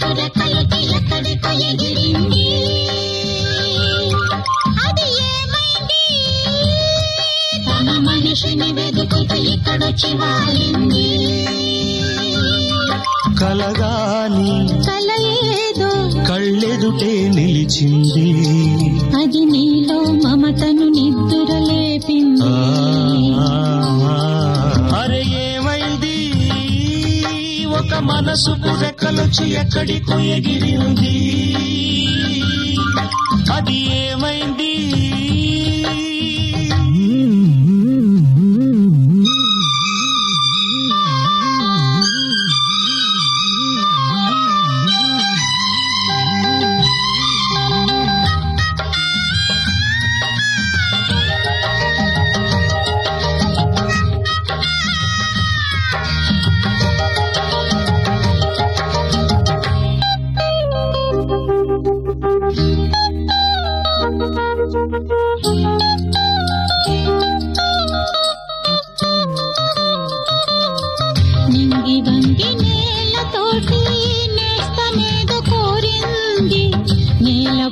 మధుర పలికి ఎక్కడికో ఎగిరింది అది ఏమైంది తన మనిషిని వెతుకుతూ ఇక్కడొచ్చి వాలింది కలగాని కల కళ్ళెదుటే నిలిచింది. అది నీలో మమతను నిద్దురలేపింది. అరే ఏమైంది? ఒక మనసు పుర రెక్కలొచ్చి ఎక్కడికో ఎగిరింది అది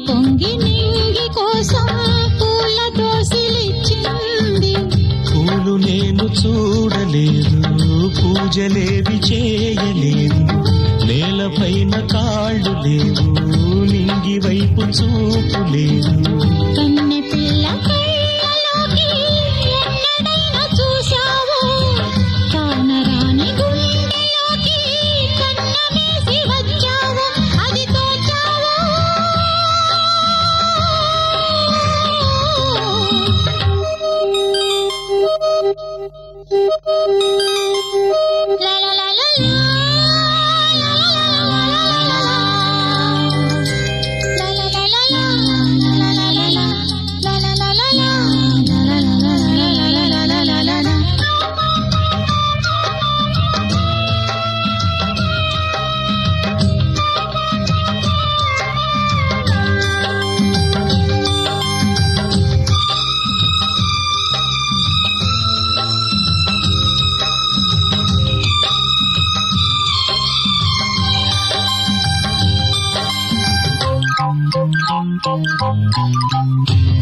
పొంగి నింగి కోసం పూల దోసిలిచ్చింది పూలు నేను చూడలేదు పూజలేవి చేయలేదు. నేలపైన కాళ్ళు లేవు నింగి వైపు చూపు లేదు.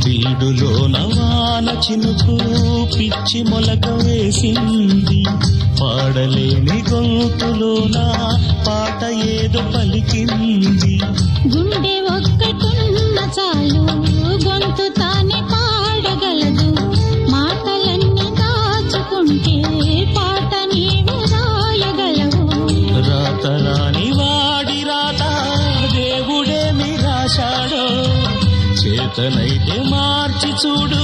వీడులో నవాన చినుకు పిచ్చి మొలక వేసింది. పాడలేని గొంతులో నా అతనైతే మార్చి చూడు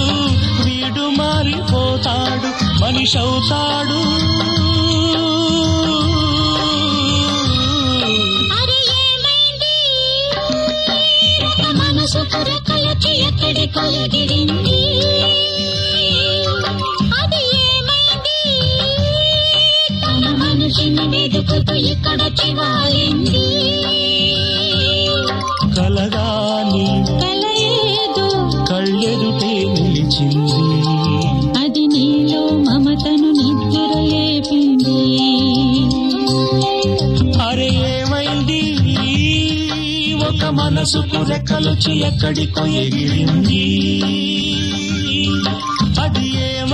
వీడు మారిపోతాడు మనిషి అవుతాడు మనసు పురకలకి ఎక్కడికో ఎగిరింది మనిషిని వెతుకుతూ ఇక్కడ చివాలింది. మనసుకు రెక్కలొచ్చి ఎక్కడికో ఎగిరింది. అది ఏం